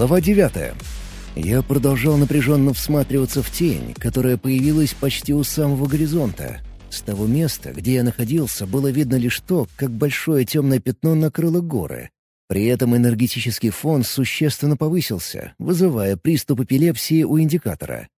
Глава девятая. Я продолжал напряженно всматриваться в тень, которая появилась почти у самого горизонта. С того места, где я находился, было видно лишь то, как большое темное пятно накрыло горы. При этом энергетический фон существенно повысился, вызывая приступ эпилепсии у индикатора.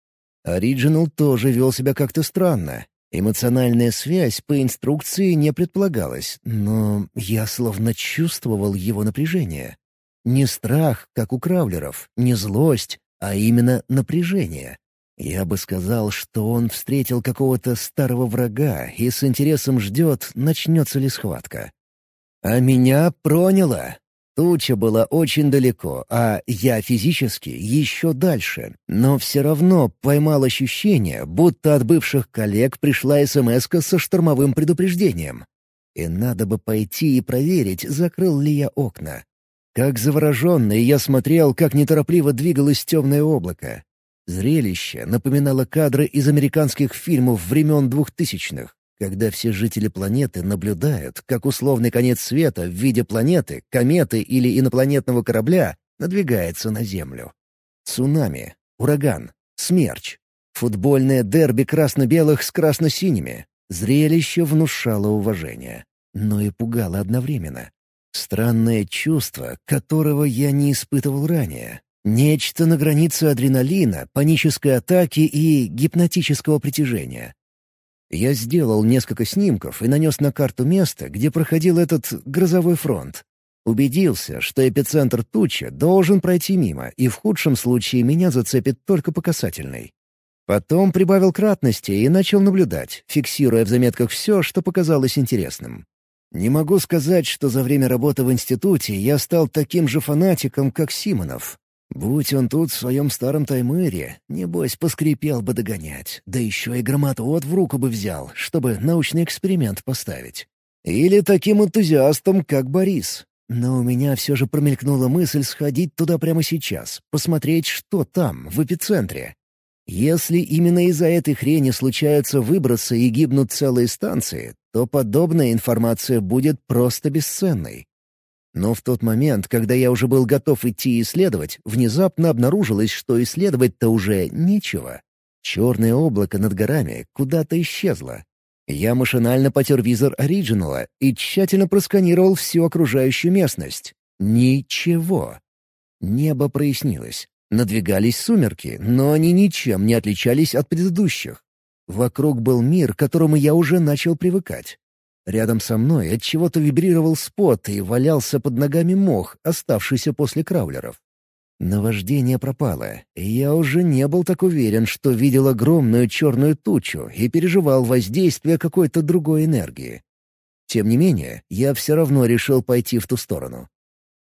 Ориджинал тоже вел себя как-то странно. Эмоциональная связь по инструкции не предполагалась, но я словно чувствовал его напряжение. Не страх, как у краулеров, не злость, а именно напряжение. Я бы сказал, что он встретил какого-то старого врага и с интересом ждет, начнется ли схватка. А меня проняло. Туча была очень далеко, а я физически еще дальше, но все равно поймал ощущение, будто от бывших коллег пришла смс со штормовым предупреждением. И надо бы пойти и проверить, закрыл ли я окна. Как завороженный я смотрел, как неторопливо двигалось темное облако. Зрелище напоминало кадры из американских фильмов времен двухтысячных, когда все жители планеты наблюдают, как условный конец света в виде планеты, кометы или инопланетного корабля надвигается на Землю. Цунами, ураган, смерч, футбольное дерби красно-белых с красно-синими. Зрелище внушало уважение, но и пугало одновременно. Странное чувство, которого я не испытывал ранее. Нечто на границе адреналина, панической атаки и гипнотического притяжения. Я сделал несколько снимков и нанес на карту место, где проходил этот грозовой фронт. Убедился, что эпицентр тучи должен пройти мимо, и в худшем случае меня зацепит только по касательной. Потом прибавил кратности и начал наблюдать, фиксируя в заметках все, что показалось интересным. Не могу сказать, что за время работы в институте я стал таким же фанатиком, как Симонов. Будь он тут в своем старом Таймыре, небось, поскрипел бы догонять, да еще и громоотвод в руку бы взял, чтобы научный эксперимент поставить. Или таким энтузиастом, как Борис. Но у меня все же промелькнула мысль сходить туда прямо сейчас, посмотреть, что там, в эпицентре. Если именно из-за этой хрени случаются выбросы и гибнут целые станции, то подобная информация будет просто бесценной. Но в тот момент, когда я уже был готов идти исследовать, внезапно обнаружилось, что исследовать-то уже нечего. Черное облако над горами куда-то исчезло. Я машинально потер визор оригинала и тщательно просканировал всю окружающую местность. Ничего. Небо прояснилось. Надвигались сумерки, но они ничем не отличались от предыдущих. Вокруг был мир, к которому я уже начал привыкать. Рядом со мной от чего-то вибрировал спот и валялся под ногами мох, оставшийся после краулеров. Наваждение пропало, и я уже не был так уверен, что видел огромную черную тучу и переживал воздействие какой-то другой энергии. Тем не менее, я все равно решил пойти в ту сторону.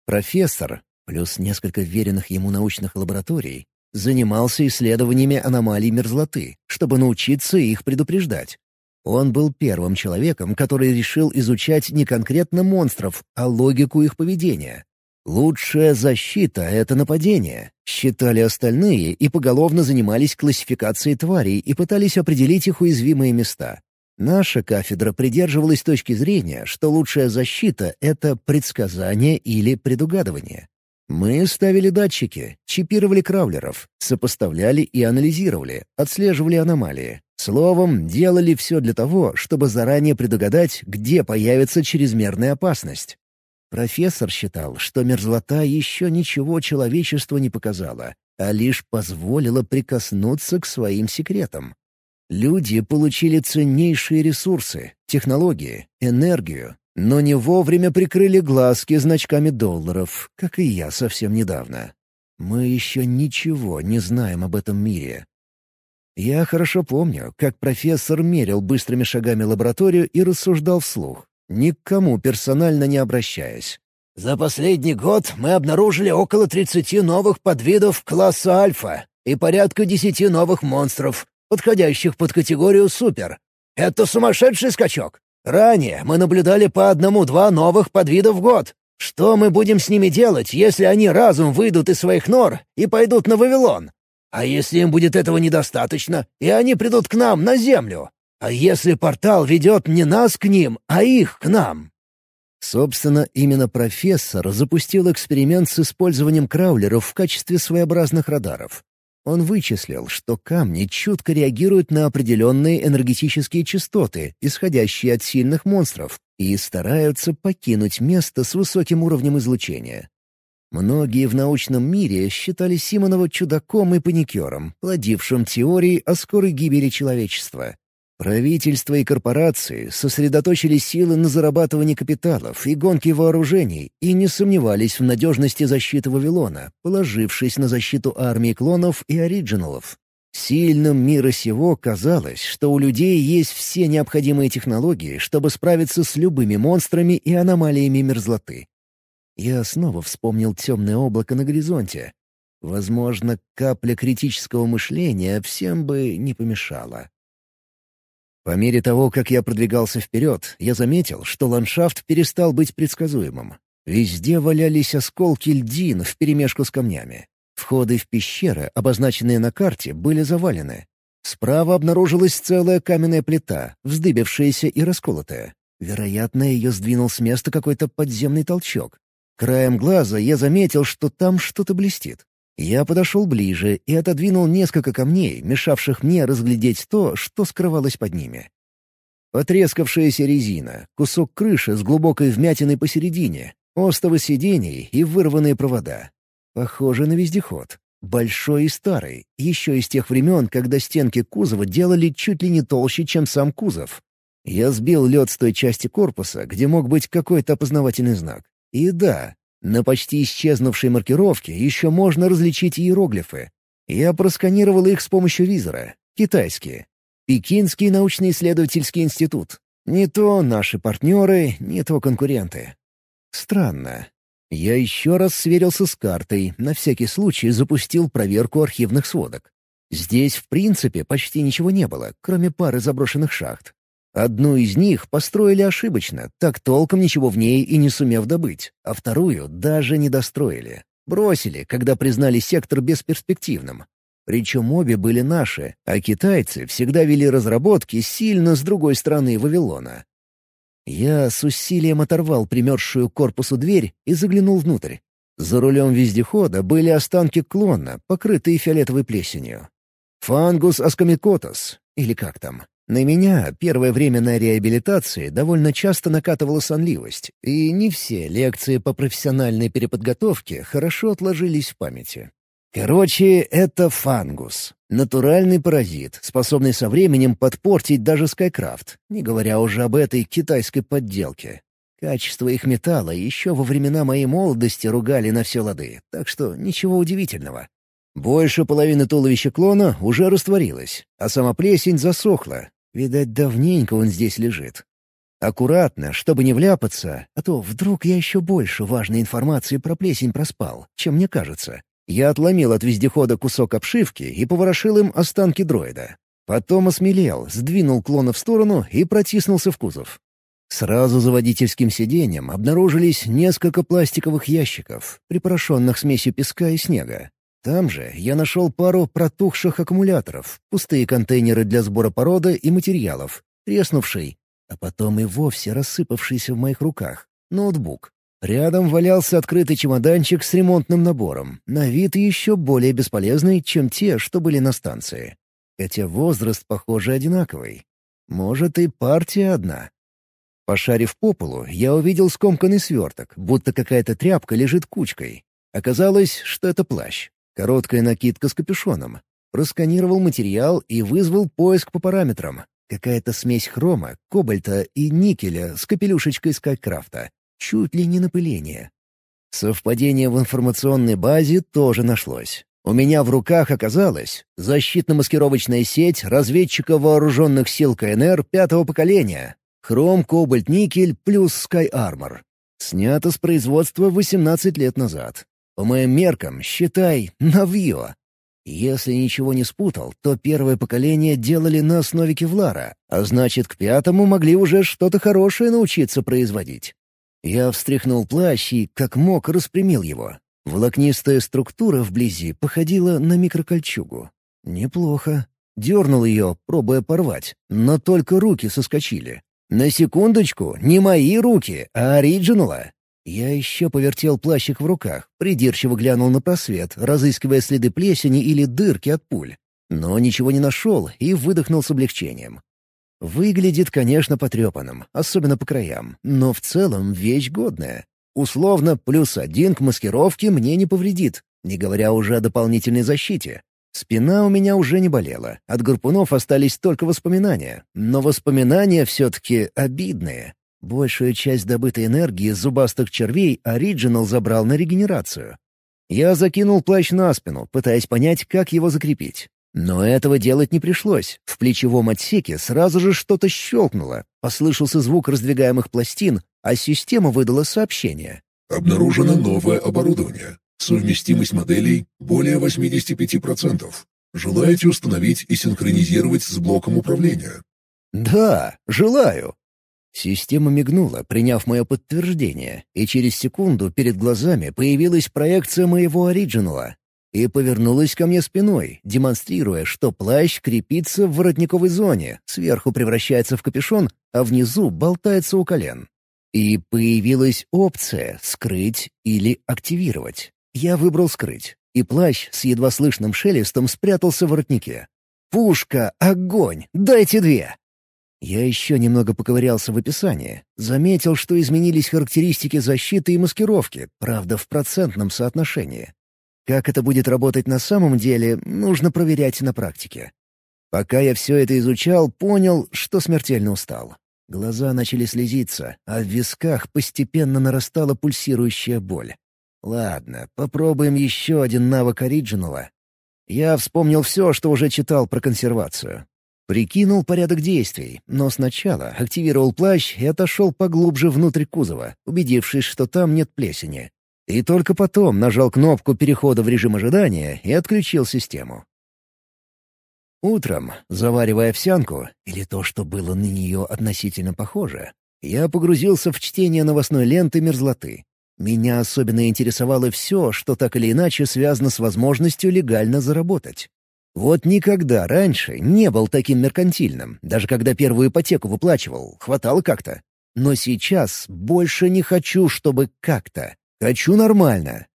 Профессор, плюс несколько веренных ему научных лабораторий, занимался исследованиями аномалий мерзлоты, чтобы научиться их предупреждать. Он был первым человеком, который решил изучать не конкретно монстров, а логику их поведения. Лучшая защита — это нападение, считали остальные и поголовно занимались классификацией тварей и пытались определить их уязвимые места. Наша кафедра придерживалась точки зрения, что лучшая защита — это предсказание или предугадывание. Мы ставили датчики, чипировали краулеров, сопоставляли и анализировали, отслеживали аномалии. Словом, делали все для того, чтобы заранее предугадать, где появится чрезмерная опасность. Профессор считал, что мерзлота еще ничего человечеству не показала, а лишь позволила прикоснуться к своим секретам. Люди получили ценнейшие ресурсы, технологии, энергию, но не вовремя прикрыли глазки значками долларов, как и я совсем недавно. Мы еще ничего не знаем об этом мире. Я хорошо помню, как профессор мерил быстрыми шагами лабораторию и рассуждал вслух, ни к кому персонально не обращаясь. «За последний год мы обнаружили около 30 новых подвидов класса Альфа и порядка 10 новых монстров, подходящих под категорию Супер. Это сумасшедший скачок! Ранее мы наблюдали по одному-два новых подвида в год. Что мы будем с ними делать, если они разум выйдут из своих нор и пойдут на Вавилон? А если им будет этого недостаточно, и они придут к нам на Землю? А если портал ведет не нас к ним, а их к нам? Собственно, именно профессор запустил эксперимент с использованием краулеров в качестве своеобразных радаров. Он вычислил, что камни чутко реагируют на определенные энергетические частоты, исходящие от сильных монстров, и стараются покинуть место с высоким уровнем излучения. Многие в научном мире считали Симонова чудаком и паникером, плодившим теории о скорой гибели человечества. Правительства и корпорации сосредоточили силы на зарабатывании капиталов и гонке вооружений и не сомневались в надежности защиты Вавилона, положившись на защиту армии клонов и оригиналов. Сильным мира сего казалось, что у людей есть все необходимые технологии, чтобы справиться с любыми монстрами и аномалиями мерзлоты. Я снова вспомнил темное облако на горизонте. Возможно, капля критического мышления всем бы не помешала. По мере того, как я продвигался вперед, я заметил, что ландшафт перестал быть предсказуемым. Везде валялись осколки льдин вперемешку с камнями. Входы в пещеры, обозначенные на карте, были завалены. Справа обнаружилась целая каменная плита, вздыбившаяся и расколотая. Вероятно, ее сдвинул с места какой-то подземный толчок. Краем глаза я заметил, что там что-то блестит. Я подошел ближе и отодвинул несколько камней, мешавших мне разглядеть то, что скрывалось под ними. Потрескавшаяся резина, кусок крыши с глубокой вмятиной посередине, остовы сидений и вырванные провода. Похоже на вездеход. Большой и старый, еще из тех времен, когда стенки кузова делали чуть ли не толще, чем сам кузов. Я сбил лед с той части корпуса, где мог быть какой-то опознавательный знак. И да, на почти исчезнувшей маркировке еще можно различить иероглифы. Я просканировал их с помощью визора. Китайские. Пекинский научно-исследовательский институт. Не то наши партнеры, не то конкуренты. Странно. Я еще раз сверился с картой, на всякий случай запустил проверку архивных сводок. Здесь, в принципе, почти ничего не было, кроме пары заброшенных шахт. Одну из них построили ошибочно, так толком ничего в ней и не сумев добыть, а вторую даже не достроили. Бросили, когда признали сектор бесперспективным. Причем обе были наши, а китайцы всегда вели разработки сильно с другой стороны Вавилона. Я с усилием оторвал примерзшую к корпусу дверь и заглянул внутрь. За рулем вездехода были останки клона, покрытые фиолетовой плесенью. Фангус аскомикотос, или как там. На меня первое время на реабилитации довольно часто накатывала сонливость, и не все лекции по профессиональной переподготовке хорошо отложились в памяти. Короче, это фангус. Натуральный паразит, способный со временем подпортить даже Скайкрафт, не говоря уже об этой китайской подделке. Качество их металла еще во времена моей молодости ругали на все лады, так что ничего удивительного. Больше половины туловища клона уже растворилась, а сама плесень засохла, Видать, давненько он здесь лежит. Аккуратно, чтобы не вляпаться, а то вдруг я еще больше важной информации про плесень проспал, чем мне кажется. Я отломил от вездехода кусок обшивки и поворошил им останки дроида. Потом осмелел, сдвинул клона в сторону и протиснулся в кузов. Сразу за водительским сиденьем обнаружились несколько пластиковых ящиков, припорошенных смесью песка и снега. Там же я нашел пару протухших аккумуляторов, пустые контейнеры для сбора породы и материалов, треснувший, а потом и вовсе рассыпавшийся в моих руках, ноутбук. Рядом валялся открытый чемоданчик с ремонтным набором, на вид еще более бесполезный, чем те, что были на станции. Хотя возраст, похоже, одинаковый. Может, и партия одна. Пошарив по полу, я увидел скомканный сверток, будто какая-то тряпка лежит кучкой. Оказалось, что это плащ. Короткая накидка с капюшоном. Просканировал материал и вызвал поиск по параметрам. Какая-то смесь хрома, кобальта и никеля с капелюшечкой Скайкрафта. Чуть ли не напыление. Совпадение в информационной базе тоже нашлось. У меня в руках оказалась защитно-маскировочная сеть разведчика вооруженных сил КНР пятого поколения. Хром, кобальт, никель плюс Sky Armor. Снято с производства 18 лет назад. По моим меркам, считай, навье. Если ничего не спутал, то первое поколение делали на основе кевлара, а значит, к пятому могли уже что-то хорошее научиться производить. Я встряхнул плащ и, как мог, распрямил его. Волокнистая структура вблизи походила на микрокольчугу. Неплохо. Дернул ее, пробуя порвать, но только руки соскочили. На секундочку, не мои руки, а оригинала. Я еще повертел плащик в руках, придирчиво глянул на просвет, разыскивая следы плесени или дырки от пуль. Но ничего не нашел и выдохнул с облегчением. Выглядит, конечно, потрепанным, особенно по краям, но в целом вещь годная. Условно, плюс один к маскировке мне не повредит, не говоря уже о дополнительной защите. Спина у меня уже не болела, от гарпунов остались только воспоминания, но воспоминания все-таки обидные. Большую часть добытой энергии зубастых червей Ориджинал забрал на регенерацию. Я закинул плащ на спину, пытаясь понять, как его закрепить. Но этого делать не пришлось. В плечевом отсеке сразу же что-то щелкнуло. Послышался звук раздвигаемых пластин, а система выдала сообщение. «Обнаружено новое оборудование. Совместимость моделей более 85%. Желаете установить и синхронизировать с блоком управления? Да, желаю. Система мигнула, приняв мое подтверждение, и через секунду перед глазами появилась проекция моего оригинала и повернулась ко мне спиной, демонстрируя, что плащ крепится в воротниковой зоне, сверху превращается в капюшон, а внизу болтается у колен. И появилась опция «скрыть» или «активировать». Я выбрал скрыть, и плащ с едва слышным шелестом спрятался в воротнике. «Пушка! Огонь! Дайте две!» Я еще немного поковырялся в описании. Заметил, что изменились характеристики защиты и маскировки, правда, в процентном соотношении. Как это будет работать на самом деле, нужно проверять на практике. Пока я все это изучал, понял, что смертельно устал. Глаза начали слезиться, а в висках постепенно нарастала пульсирующая боль. Ладно, попробуем еще один навык оригинала. Я вспомнил все, что уже читал про консервацию. Прикинул порядок действий, но сначала активировал плащ и отошел поглубже внутрь кузова, убедившись, что там нет плесени. И только потом нажал кнопку перехода в режим ожидания и отключил систему. Утром, заваривая овсянку, или то, что было на нее относительно похоже, я погрузился в чтение новостной ленты мерзлоты. Меня особенно интересовало все, что так или иначе связано с возможностью легально заработать. Вот никогда раньше не был таким меркантильным, даже когда первую ипотеку выплачивал, хватало как-то. Но сейчас больше не хочу, чтобы как-то. Хочу нормально.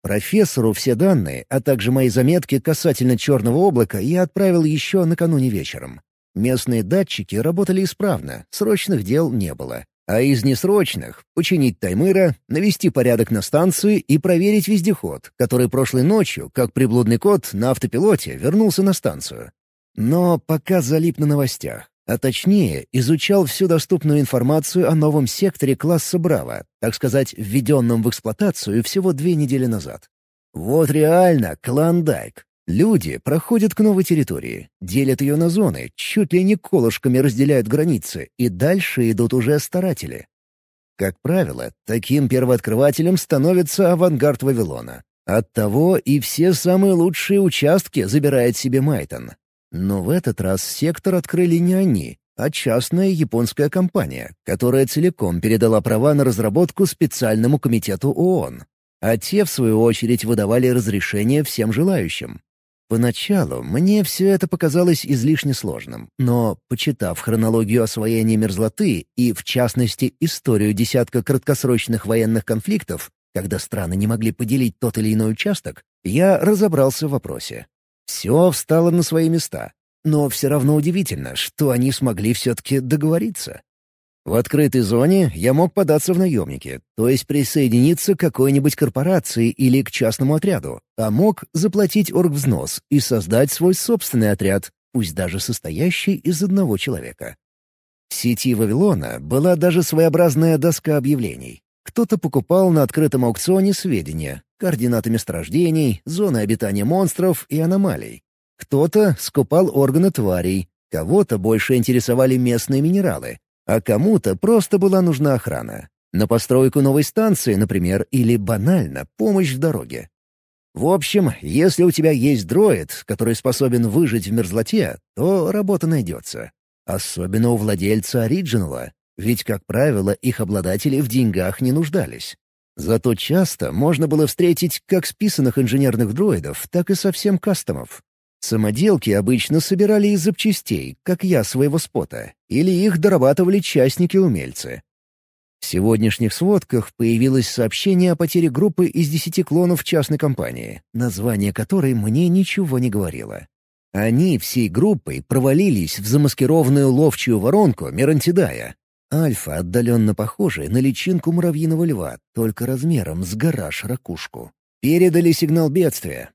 Профессору все данные, а также мои заметки касательно черного облака я отправил еще накануне вечером. Местные датчики работали исправно, срочных дел не было. А из несрочных — починить Таймыра, навести порядок на станции и проверить вездеход, который прошлой ночью, как приблудный кот, на автопилоте вернулся на станцию. Но пока залип на новостях, а точнее изучал всю доступную информацию о новом секторе класса «Браво», так сказать, введенном в эксплуатацию всего две недели назад. Вот реально Клондайк, Люди проходят к новой территории, делят ее на зоны, чуть ли не колышками разделяют границы, и дальше идут уже старатели. Как правило, таким первооткрывателем становится авангард Вавилона. Оттого и все самые лучшие участки забирает себе Майтон. Но в этот раз сектор открыли не они, а частная японская компания, которая целиком передала права на разработку специальному комитету ООН. А те, в свою очередь, выдавали разрешение всем желающим. Поначалу мне все это показалось излишне сложным, но, почитав хронологию освоения мерзлоты и, в частности, историю десятка краткосрочных военных конфликтов, когда страны не могли поделить тот или иной участок, я разобрался в вопросе. Все встало на свои места. Но все равно удивительно, что они смогли все-таки договориться. В открытой зоне я мог податься в наемники, то есть присоединиться к какой-нибудь корпорации или к частному отряду, а мог заплатить оргвзнос и создать свой собственный отряд, пусть даже состоящий из одного человека. В сети Вавилона была даже своеобразная доска объявлений. Кто-то покупал на открытом аукционе сведения, координаты месторождений, зоны обитания монстров и аномалий. Кто-то скупал органы тварей, кого-то больше интересовали местные минералы, а кому-то просто была нужна охрана. На постройку новой станции, например, или банально помощь в дороге. В общем, если у тебя есть дроид, который способен выжить в мерзлоте, то работа найдется. Особенно у владельца оригинала, ведь, как правило, их обладатели в деньгах не нуждались. Зато часто можно было встретить как списанных инженерных дроидов, так и совсем кастомов. Самоделки обычно собирали из запчастей, как я своего спота, или их дорабатывали частники-умельцы. В сегодняшних сводках появилось сообщение о потере группы из десяти клонов частной компании, название которой мне ничего не говорило. Они всей группой провалились в замаскированную ловчую воронку Мирантидая. Альфа отдаленно похожая на личинку муравьиного льва, только размером с гараж-ракушку. Передали сигнал бедствия.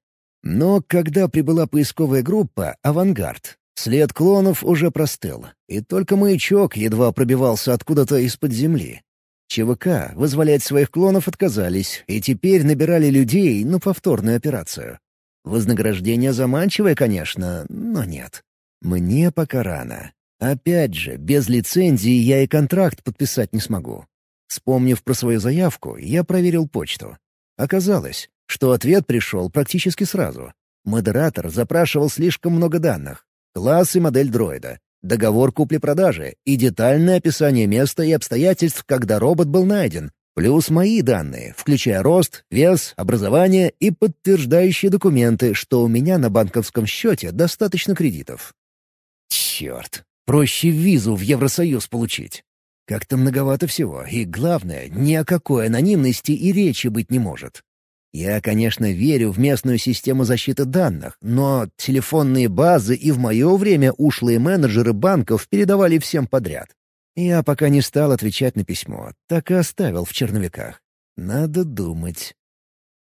Но когда прибыла поисковая группа «Авангард», след клонов уже простыл, и только маячок едва пробивался откуда-то из-под земли. ЧВК вызволять своих клонов отказались и теперь набирали людей на повторную операцию. Вознаграждение заманчивое, конечно, но нет. Мне пока рано. Опять же, без лицензии я и контракт подписать не смогу. Вспомнив про свою заявку, я проверил почту. Оказалось, что ответ пришел практически сразу. Модератор запрашивал слишком много данных. Класс и модель дроида, договор купли-продажи и детальное описание места и обстоятельств, когда робот был найден, плюс мои данные, включая рост, вес, образование и подтверждающие документы, что у меня на банковском счете достаточно кредитов. Черт, проще визу в Евросоюз получить. Как-то многовато всего, и главное, ни о какой анонимности и речи быть не может. Я, конечно, верю в местную систему защиты данных, но телефонные базы и в мое время ушлые менеджеры банков передавали всем подряд. Я пока не стал отвечать на письмо, так и оставил в черновиках. Надо думать.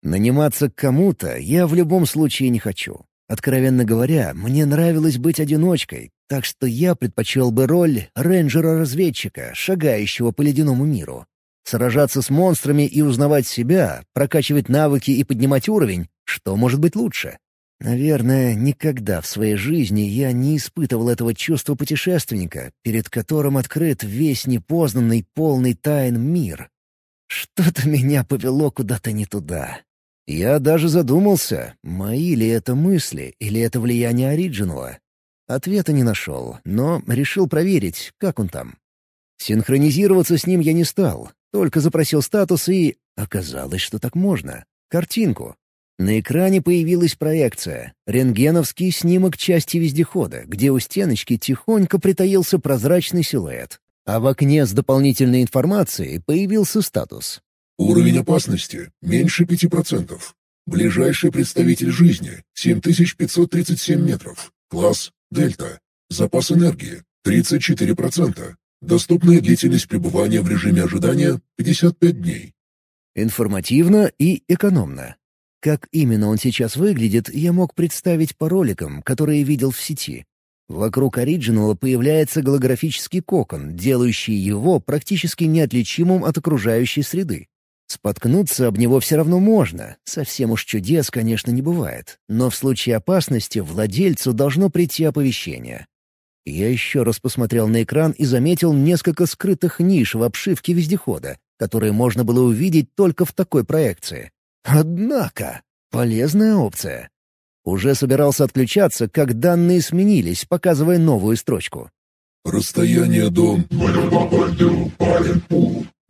Наниматься к кому-то я в любом случае не хочу. Откровенно говоря, мне нравилось быть одиночкой, так что я предпочел бы роль рейнджера-разведчика, шагающего по ледяному миру. Сражаться с монстрами и узнавать себя, прокачивать навыки и поднимать уровень — что может быть лучше? Наверное, никогда в своей жизни я не испытывал этого чувства путешественника, перед которым открыт весь непознанный, полный тайн мир. Что-то меня повело куда-то не туда. Я даже задумался, мои ли это мысли или это влияние Ориджинала. Ответа не нашел, но решил проверить, как он там. Синхронизироваться с ним я не стал, только запросил статус и... Оказалось, что так можно. Картинку. На экране появилась проекция. Рентгеновский снимок части вездехода, где у стеночки тихонько притаился прозрачный силуэт. А в окне с дополнительной информацией появился статус. Уровень опасности меньше 5%. Ближайший представитель жизни — 7537 метров. Класс — Дельта. Запас энергии — 34%. Доступная длительность пребывания в режиме ожидания — 55 дней. Информативно и экономно. Как именно он сейчас выглядит, я мог представить по роликам, которые видел в сети. Вокруг оригинала появляется голографический кокон, делающий его практически неотличимым от окружающей среды. Споткнуться об него все равно можно, совсем уж чудес, конечно, не бывает, но в случае опасности владельцу должно прийти оповещение. Я еще раз посмотрел на экран и заметил несколько скрытых ниш в обшивке вездехода, которые можно было увидеть только в такой проекции. Однако, полезная опция. Уже собирался отключаться, как данные сменились, показывая новую строчку. Расстояние до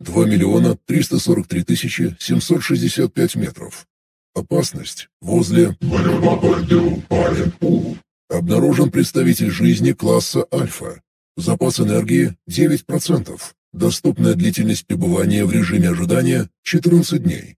2 миллиона 343 тысячи 765 метров. Опасность возле Обнаружен представитель жизни класса Альфа. Запас энергии 9%. Доступная длительность пребывания в режиме ожидания 14 дней.